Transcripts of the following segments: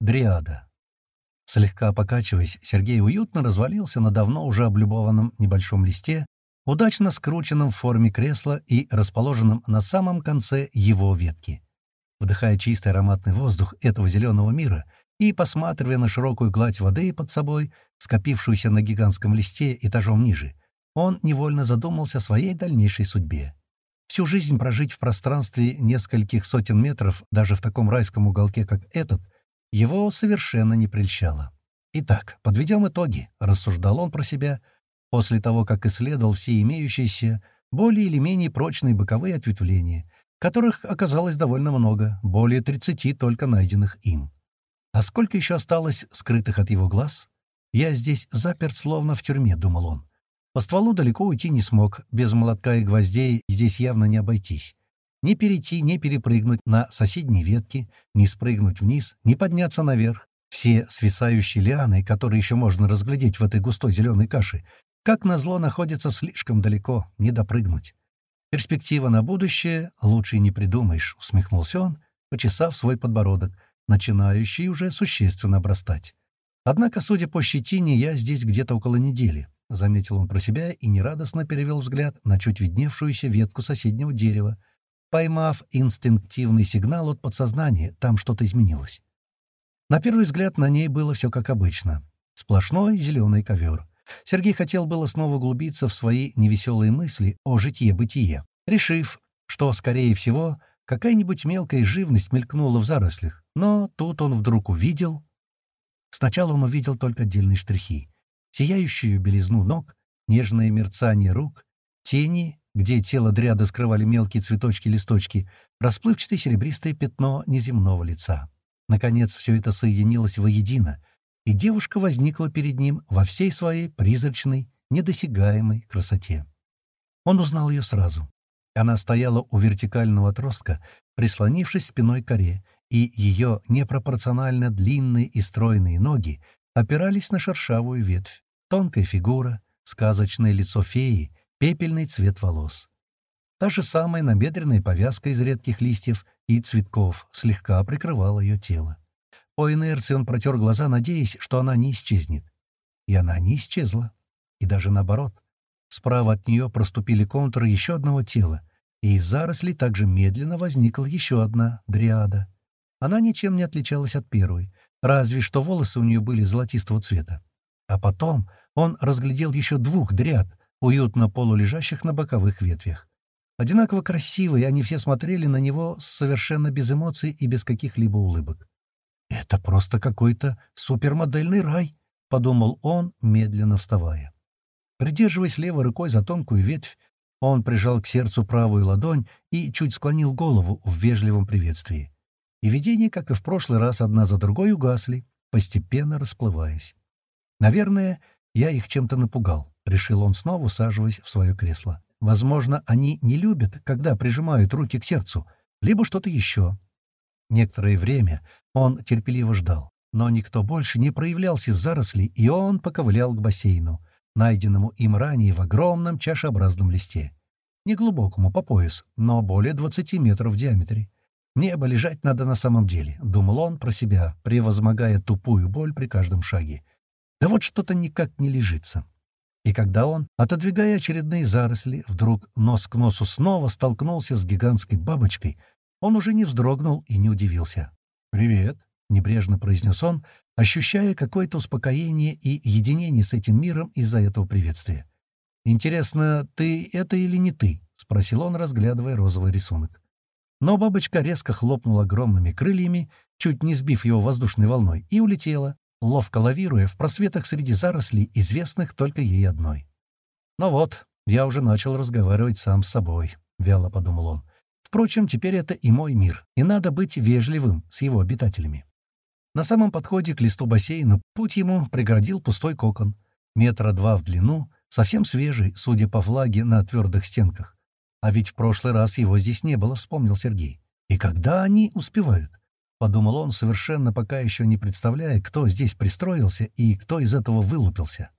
Дриада. Слегка покачиваясь, Сергей уютно развалился на давно уже облюбованном небольшом листе, удачно скрученном в форме кресла и расположенном на самом конце его ветки. Вдыхая чистый ароматный воздух этого зеленого мира и посматривая на широкую гладь воды под собой, скопившуюся на гигантском листе этажом ниже, он невольно задумался о своей дальнейшей судьбе. Всю жизнь прожить в пространстве нескольких сотен метров, даже в таком райском уголке, как этот — его совершенно не прельщало. «Итак, подведем итоги», — рассуждал он про себя, после того, как исследовал все имеющиеся, более или менее прочные боковые ответвления, которых оказалось довольно много, более 30 только найденных им. А сколько еще осталось скрытых от его глаз? Я здесь заперт словно в тюрьме, — думал он. По стволу далеко уйти не смог, без молотка и гвоздей здесь явно не обойтись. Не перейти, не перепрыгнуть на соседние ветки, не спрыгнуть вниз, не подняться наверх. Все свисающие лианы, которые еще можно разглядеть в этой густой зеленой каше, как назло находятся слишком далеко, не допрыгнуть. «Перспектива на будущее лучше не придумаешь», — усмехнулся он, почесав свой подбородок, начинающий уже существенно обрастать. «Однако, судя по щетине, я здесь где-то около недели», — заметил он про себя и нерадостно перевел взгляд на чуть видневшуюся ветку соседнего дерева, поймав инстинктивный сигнал от подсознания, там что-то изменилось. На первый взгляд на ней было все как обычно. Сплошной зеленый ковер. Сергей хотел было снова углубиться в свои невеселые мысли о житье-бытие, решив, что, скорее всего, какая-нибудь мелкая живность мелькнула в зарослях, но тут он вдруг увидел... Сначала он увидел только отдельные штрихи. Сияющую белизну ног, нежное мерцание рук, тени где тело дряда скрывали мелкие цветочки-листочки, расплывчатое серебристое пятно неземного лица. Наконец, все это соединилось воедино, и девушка возникла перед ним во всей своей призрачной, недосягаемой красоте. Он узнал ее сразу. Она стояла у вертикального отростка, прислонившись спиной к коре, и ее непропорционально длинные и стройные ноги опирались на шершавую ветвь. Тонкая фигура, сказочное лицо феи пепельный цвет волос. Та же самая набедренная повязка из редких листьев и цветков слегка прикрывала ее тело. По инерции он протер глаза, надеясь, что она не исчезнет. И она не исчезла. И даже наоборот. Справа от нее проступили контуры еще одного тела, и из зарослей также медленно возникла еще одна дриада. Она ничем не отличалась от первой, разве что волосы у нее были золотистого цвета. А потом он разглядел еще двух дриад, уютно полулежащих на боковых ветвях. Одинаково красивые, они все смотрели на него совершенно без эмоций и без каких-либо улыбок. «Это просто какой-то супермодельный рай», — подумал он, медленно вставая. Придерживаясь левой рукой за тонкую ветвь, он прижал к сердцу правую ладонь и чуть склонил голову в вежливом приветствии. И видения, как и в прошлый раз, одна за другой угасли, постепенно расплываясь. Наверное, я их чем-то напугал. — решил он снова, усаживаясь в свое кресло. «Возможно, они не любят, когда прижимают руки к сердцу, либо что-то еще». Некоторое время он терпеливо ждал, но никто больше не проявлялся из зарослей, и он поковылял к бассейну, найденному им ранее в огромном чашеобразном листе. Неглубокому, по пояс, но более 20 метров в диаметре. «Небо лежать надо на самом деле», — думал он про себя, превозмогая тупую боль при каждом шаге. «Да вот что-то никак не лежится». И когда он, отодвигая очередные заросли, вдруг нос к носу снова столкнулся с гигантской бабочкой, он уже не вздрогнул и не удивился. «Привет», — небрежно произнес он, ощущая какое-то успокоение и единение с этим миром из-за этого приветствия. «Интересно, ты это или не ты?» — спросил он, разглядывая розовый рисунок. Но бабочка резко хлопнула огромными крыльями, чуть не сбив его воздушной волной, и улетела, ловко лавируя в просветах среди зарослей, известных только ей одной. «Ну вот, я уже начал разговаривать сам с собой», — вяло подумал он. «Впрочем, теперь это и мой мир, и надо быть вежливым с его обитателями». На самом подходе к листу бассейна путь ему преградил пустой кокон, метра два в длину, совсем свежий, судя по влаге на твердых стенках. А ведь в прошлый раз его здесь не было, вспомнил Сергей. И когда они успевают? — подумал он, совершенно пока еще не представляя, кто здесь пристроился и кто из этого вылупился.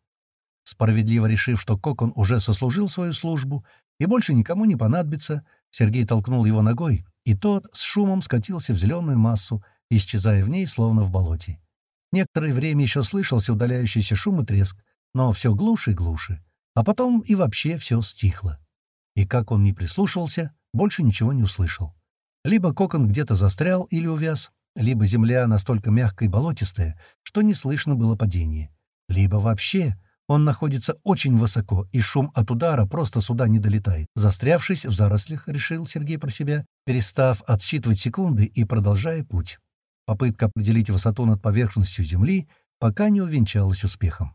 Справедливо решив, что Кокон уже сослужил свою службу и больше никому не понадобится, Сергей толкнул его ногой, и тот с шумом скатился в зеленую массу, исчезая в ней, словно в болоте. Некоторое время еще слышался удаляющийся шум и треск, но все глуше и глуше. А потом и вообще все стихло. И как он ни прислушивался, больше ничего не услышал. Либо кокон где-то застрял или увяз, либо земля настолько мягкая и болотистая, что не слышно было падения. Либо вообще он находится очень высоко, и шум от удара просто сюда не долетает. Застрявшись в зарослях, решил Сергей про себя, перестав отсчитывать секунды и продолжая путь. Попытка определить высоту над поверхностью Земли пока не увенчалась успехом.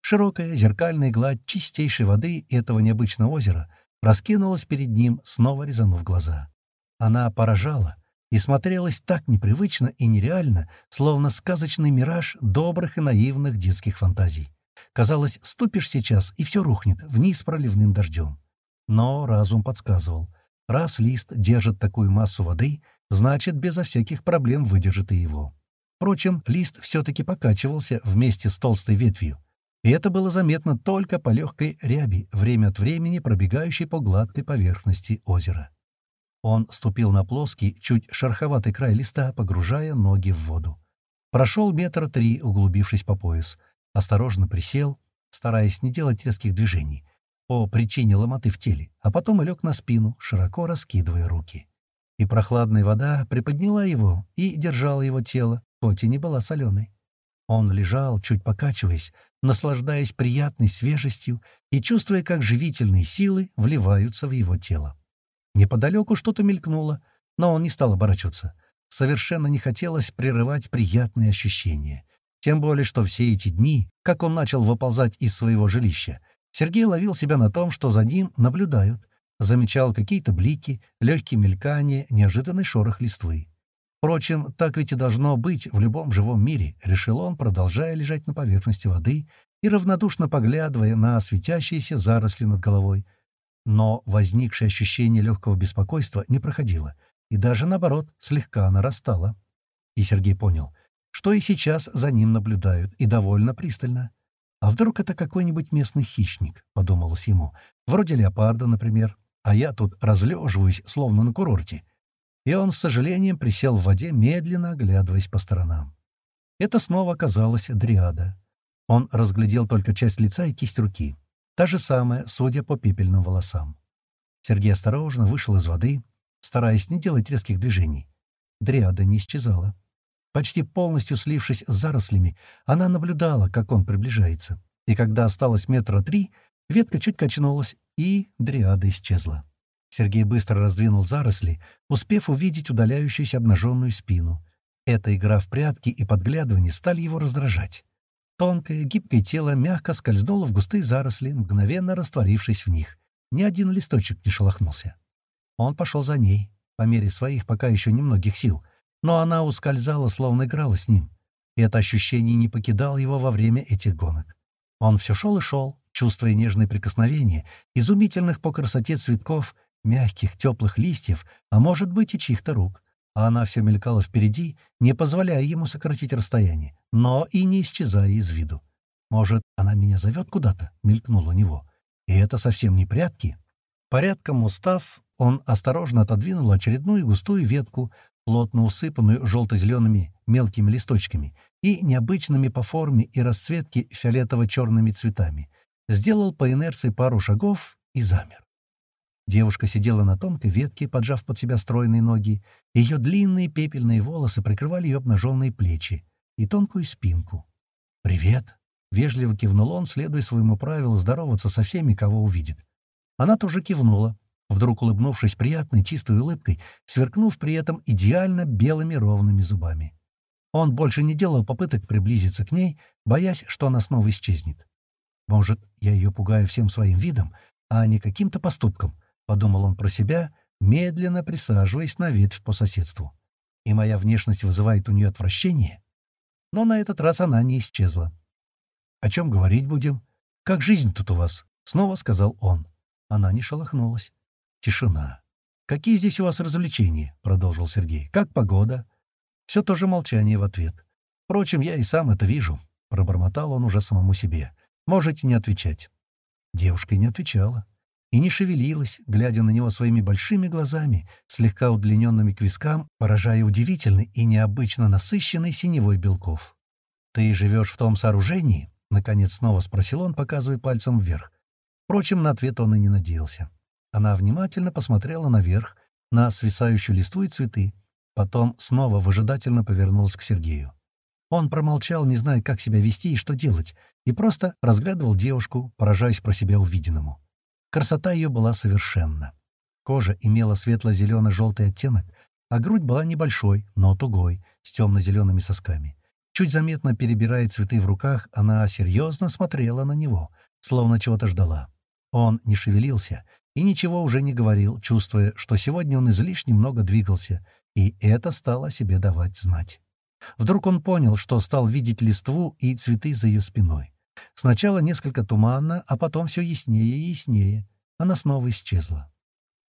Широкая зеркальная гладь чистейшей воды этого необычного озера раскинулась перед ним, снова резанув глаза. Она поражала и смотрелась так непривычно и нереально, словно сказочный мираж добрых и наивных детских фантазий. Казалось, ступишь сейчас, и все рухнет вниз проливным дождем. Но разум подсказывал. Раз лист держит такую массу воды, значит, безо всяких проблем выдержит и его. Впрочем, лист все-таки покачивался вместе с толстой ветвью. И это было заметно только по легкой ряби, время от времени пробегающей по гладкой поверхности озера. Он ступил на плоский, чуть шероховатый край листа, погружая ноги в воду. Прошел метра три, углубившись по пояс осторожно присел, стараясь не делать резких движений, по причине ломоты в теле, а потом и лег на спину, широко раскидывая руки. И прохладная вода приподняла его и держала его тело, хоть и не была соленой. Он лежал, чуть покачиваясь, наслаждаясь приятной свежестью и чувствуя, как живительные силы вливаются в его тело. Неподалеку что-то мелькнуло, но он не стал оборачиваться. Совершенно не хотелось прерывать приятные ощущения. Тем более, что все эти дни, как он начал выползать из своего жилища, Сергей ловил себя на том, что за ним наблюдают, замечал какие-то блики, легкие мелькания, неожиданный шорох листвы. Впрочем, так ведь и должно быть в любом живом мире, решил он, продолжая лежать на поверхности воды и равнодушно поглядывая на светящиеся заросли над головой. Но возникшее ощущение легкого беспокойства не проходило, и даже, наоборот, слегка нарастало. И Сергей понял — что и сейчас за ним наблюдают, и довольно пристально. «А вдруг это какой-нибудь местный хищник?» — подумалось ему. «Вроде леопарда, например. А я тут разлеживаюсь, словно на курорте». И он с сожалением присел в воде, медленно оглядываясь по сторонам. Это снова оказалась дриада. Он разглядел только часть лица и кисть руки. Та же самая, судя по пепельным волосам. Сергей осторожно вышел из воды, стараясь не делать резких движений. Дриада не исчезала. Почти полностью слившись с зарослями, она наблюдала, как он приближается. И когда осталось метра три, ветка чуть качнулась, и дриада исчезла. Сергей быстро раздвинул заросли, успев увидеть удаляющуюся обнаженную спину. Эта игра в прятки и подглядывание стали его раздражать. Тонкое, гибкое тело мягко скользнуло в густые заросли, мгновенно растворившись в них. Ни один листочек не шелохнулся. Он пошел за ней, по мере своих пока еще немногих сил — но она ускользала, словно играла с ним. И это ощущение не покидало его во время этих гонок. Он все шел и шел, чувствуя нежные прикосновения, изумительных по красоте цветков, мягких, теплых листьев, а может быть и чьих-то рук. А она все мелькала впереди, не позволяя ему сократить расстояние, но и не исчезая из виду. «Может, она меня зовет куда-то?» — мелькнул у него. «И это совсем не прятки». Порядком устав, он осторожно отодвинул очередную густую ветку, плотно усыпанную желто-зелеными мелкими листочками и необычными по форме и расцветке фиолетово-черными цветами, сделал по инерции пару шагов и замер. Девушка сидела на тонкой ветке, поджав под себя стройные ноги. Ее длинные пепельные волосы прикрывали ее обнаженные плечи и тонкую спинку. «Привет!» — вежливо кивнул он, следуя своему правилу здороваться со всеми, кого увидит. Она тоже кивнула, вдруг улыбнувшись приятной, чистой улыбкой, сверкнув при этом идеально белыми ровными зубами. Он больше не делал попыток приблизиться к ней, боясь, что она снова исчезнет. «Может, я ее пугаю всем своим видом, а не каким-то поступком», — подумал он про себя, медленно присаживаясь на ветвь по соседству. «И моя внешность вызывает у нее отвращение?» Но на этот раз она не исчезла. «О чем говорить будем? Как жизнь тут у вас?» — снова сказал он. Она не шелохнулась. Тишина. «Какие здесь у вас развлечения?» — продолжил Сергей. «Как погода?» Все то же молчание в ответ. «Впрочем, я и сам это вижу», — пробормотал он уже самому себе. «Можете не отвечать». Девушка не отвечала. И не шевелилась, глядя на него своими большими глазами, слегка удлиненными к вискам, поражая удивительный и необычно насыщенный синевой белков. «Ты живешь в том сооружении?» — наконец снова спросил он, показывая пальцем вверх. Впрочем, на ответ он и не надеялся. Она внимательно посмотрела наверх, на свисающую листву и цветы, потом снова выжидательно повернулась к Сергею. Он промолчал, не зная, как себя вести и что делать, и просто разглядывал девушку, поражаясь про себя увиденному. Красота ее была совершенна. Кожа имела светло-зелено-желтый оттенок, а грудь была небольшой, но тугой, с темно-зелеными сосками. Чуть заметно перебирая цветы в руках, она серьезно смотрела на него, словно чего-то ждала. Он не шевелился и ничего уже не говорил, чувствуя, что сегодня он излишне много двигался, и это стало себе давать знать. Вдруг он понял, что стал видеть листву и цветы за ее спиной. Сначала несколько туманно, а потом все яснее и яснее. Она снова исчезла.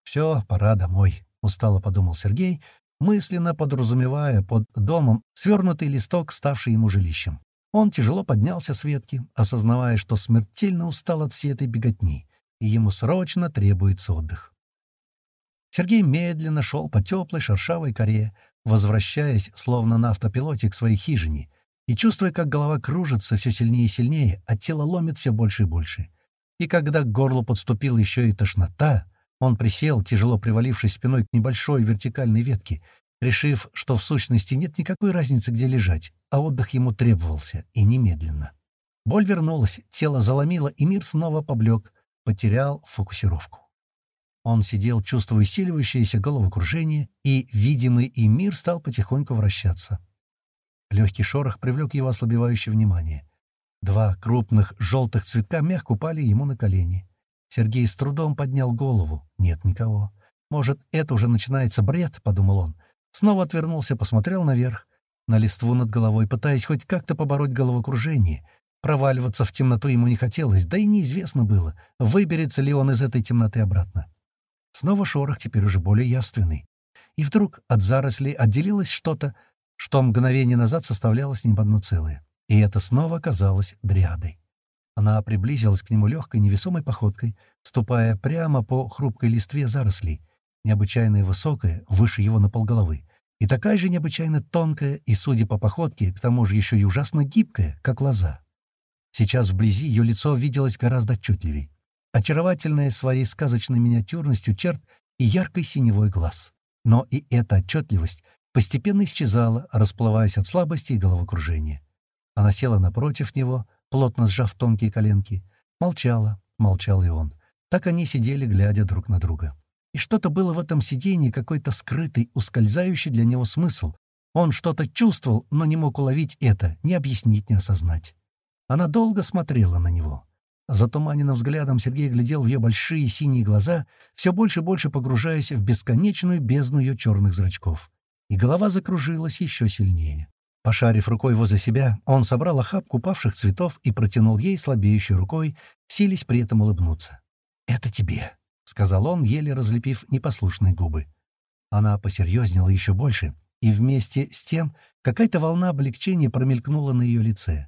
«Все, пора домой», — устало подумал Сергей, мысленно подразумевая под домом свернутый листок, ставший ему жилищем. Он тяжело поднялся с ветки, осознавая, что смертельно устал от всей этой беготни, и ему срочно требуется отдых. Сергей медленно шел по теплой шершавой коре, возвращаясь, словно на автопилоте, к своей хижине, и чувствуя, как голова кружится все сильнее и сильнее, а тело ломит все больше и больше. И когда к горлу подступила еще и тошнота, он присел, тяжело привалившись спиной к небольшой вертикальной ветке, решив, что в сущности нет никакой разницы, где лежать, а отдых ему требовался, и немедленно. Боль вернулась, тело заломило, и мир снова поблек, потерял фокусировку. Он сидел, чувствуя усиливающееся головокружение, и видимый им мир стал потихоньку вращаться. Легкий шорох привлек его ослабевающее внимание. Два крупных желтых цветка мягко упали ему на колени. Сергей с трудом поднял голову. Нет никого. «Может, это уже начинается бред?» — подумал он. Снова отвернулся, посмотрел наверх, на листву над головой, пытаясь хоть как-то побороть головокружение. Проваливаться в темноту ему не хотелось, да и неизвестно было, выберется ли он из этой темноты обратно. Снова шорох, теперь уже более явственный. И вдруг от зарослей отделилось что-то, что мгновение назад составляло с ним одно целое. И это снова оказалось дриадой. Она приблизилась к нему легкой невесомой походкой, ступая прямо по хрупкой листве зарослей, необычайно высокая, выше его на полголовы, и такая же необычайно тонкая и, судя по походке, к тому же еще и ужасно гибкая, как лоза. Сейчас вблизи ее лицо виделось гораздо отчетливей очаровательная своей сказочной миниатюрностью черт и яркой синевой глаз. Но и эта отчетливость постепенно исчезала, расплываясь от слабости и головокружения. Она села напротив него, плотно сжав тонкие коленки. Молчала, молчал и он. Так они сидели, глядя друг на друга. И что-то было в этом сидении, какой-то скрытый, ускользающий для него смысл. Он что-то чувствовал, но не мог уловить это, не объяснить, не осознать. Она долго смотрела на него. Затуманенным взглядом Сергей глядел в ее большие синие глаза, все больше и больше погружаясь в бесконечную бездну ее черных зрачков. И голова закружилась еще сильнее. Пошарив рукой возле себя, он собрал охапку павших цветов и протянул ей слабеющей рукой, сились при этом улыбнуться. «Это тебе», — сказал он, еле разлепив непослушные губы. Она посерьезнела еще больше, и вместе с тем какая-то волна облегчения промелькнула на ее лице.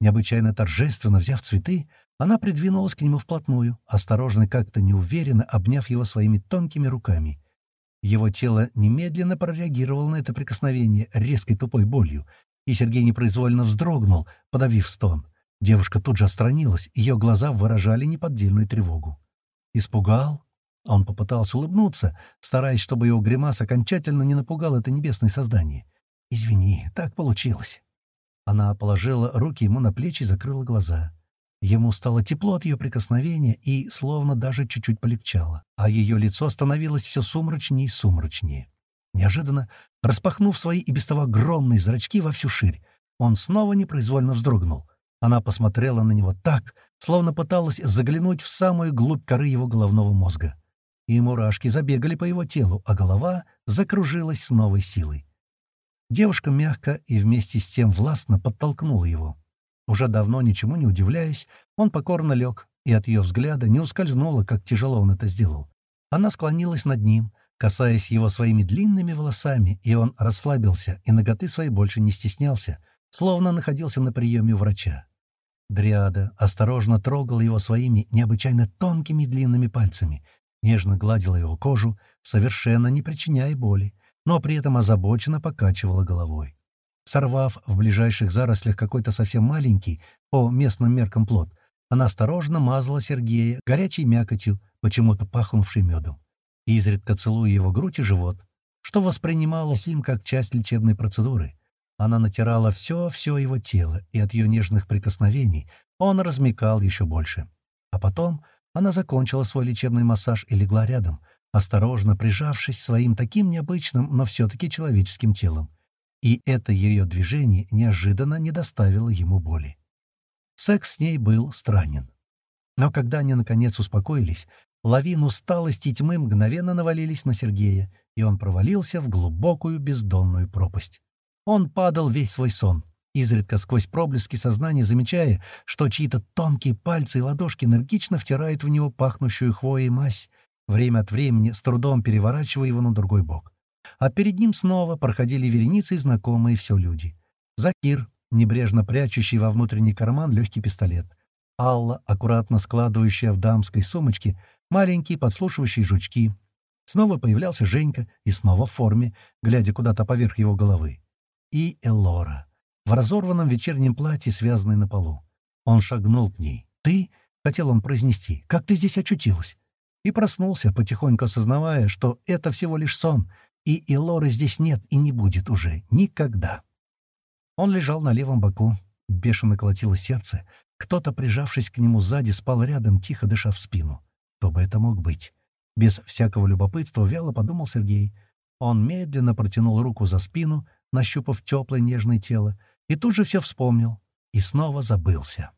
Необычайно торжественно взяв цветы, она придвинулась к нему вплотную, осторожно как-то неуверенно обняв его своими тонкими руками. Его тело немедленно прореагировало на это прикосновение резкой тупой болью, и Сергей непроизвольно вздрогнул, подавив стон. Девушка тут же отстранилась, ее глаза выражали неподдельную тревогу. «Испугал?» Он попытался улыбнуться, стараясь, чтобы его гримас окончательно не напугал это небесное создание. «Извини, так получилось». Она положила руки ему на плечи и закрыла глаза. Ему стало тепло от ее прикосновения и словно даже чуть-чуть полегчало, а ее лицо становилось все сумрачнее и сумрачнее. Неожиданно, распахнув свои и без того огромные зрачки во всю ширь, он снова непроизвольно вздрогнул. Она посмотрела на него так, словно пыталась заглянуть в самую глубь коры его головного мозга. И мурашки забегали по его телу, а голова закружилась с новой силой. Девушка мягко и вместе с тем властно подтолкнула его. Уже давно, ничему не удивляясь, он покорно лег, и от ее взгляда не ускользнуло, как тяжело он это сделал. Она склонилась над ним, касаясь его своими длинными волосами, и он расслабился, и ноготы своей больше не стеснялся, словно находился на приеме врача. Дриада осторожно трогала его своими необычайно тонкими длинными пальцами, нежно гладила его кожу, совершенно не причиняя боли, но при этом озабоченно покачивала головой. Сорвав в ближайших зарослях какой-то совсем маленький, по местным меркам плод, она осторожно мазала Сергея горячей мякотью, почему-то пахнувшей медом, изредка целуя его грудь и живот, что воспринималось им как часть лечебной процедуры. Она натирала все-все его тело, и от ее нежных прикосновений он размекал еще больше. А потом она закончила свой лечебный массаж и легла рядом, осторожно прижавшись своим таким необычным, но все-таки человеческим телом. И это ее движение неожиданно не доставило ему боли. Секс с ней был странен. Но когда они, наконец, успокоились, лавин усталости и тьмы мгновенно навалились на Сергея, и он провалился в глубокую бездонную пропасть. Он падал весь свой сон, изредка сквозь проблески сознания замечая, что чьи-то тонкие пальцы и ладошки энергично втирают в него пахнущую хвоей мазь, время от времени с трудом переворачивая его на другой бок. А перед ним снова проходили вереницы и знакомые все люди. Закир, небрежно прячущий во внутренний карман легкий пистолет. Алла, аккуратно складывающая в дамской сумочке маленькие подслушивающие жучки. Снова появлялся Женька и снова в форме, глядя куда-то поверх его головы. И Элора, в разорванном вечернем платье, связанной на полу. Он шагнул к ней. «Ты?» — хотел он произнести. «Как ты здесь очутилась?» И проснулся, потихоньку осознавая, что это всего лишь сон, и Элоры здесь нет и не будет уже никогда. Он лежал на левом боку, бешено колотилось сердце, кто-то, прижавшись к нему сзади, спал рядом, тихо дыша в спину. Кто бы это мог быть? Без всякого любопытства вяло подумал Сергей. Он медленно протянул руку за спину, нащупав теплое нежное тело, и тут же все вспомнил. И снова забылся.